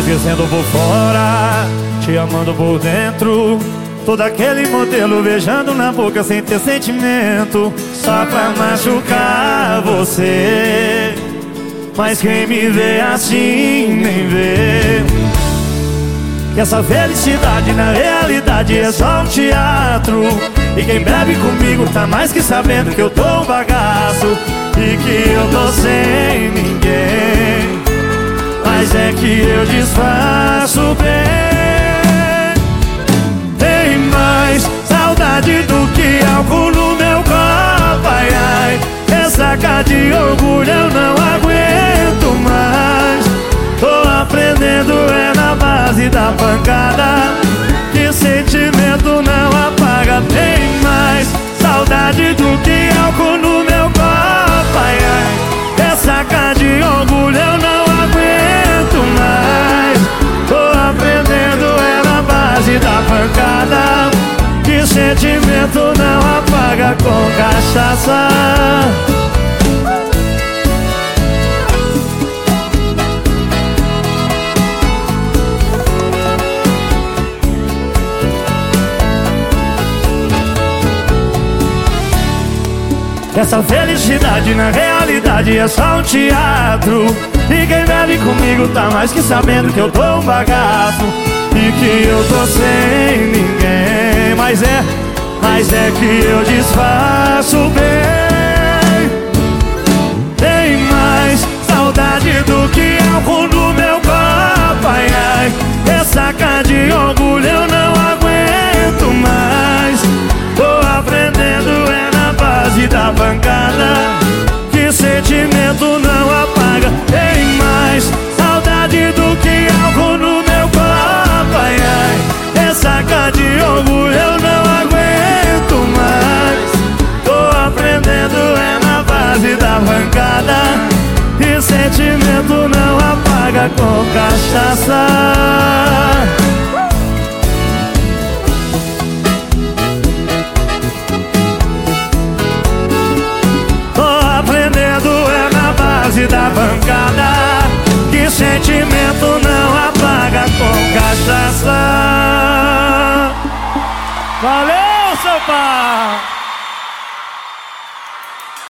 esquecendo por fora, te amando por dentro. Todo aquele modelo beijando na boca sem ter sentimento, só pra machucar você. Mas quem me vê assim nem vê. Que essa felicidade na realidade é só um teatro. E quem bebe comigo tá mais que sabendo que eu tô um bagaço. E que eu tô sem que eu disfarço bem Tem mais saudade do que álcool no meu copo. Ai, ai, ressaca de orgulho eu não aguento mais. Tô aprendendo é na base da pancada sentimento não apaga com cachaça. Essa felicidade na realidade é só um teatro. E quem bebe comigo tá mais que sabendo que eu tô um bagaço. E que eu tô sem mas é que eu disfarço com cachaça Tô aprendendo é na base da bancada Que sentimento não apaga com cachaça Valeu, seu pai!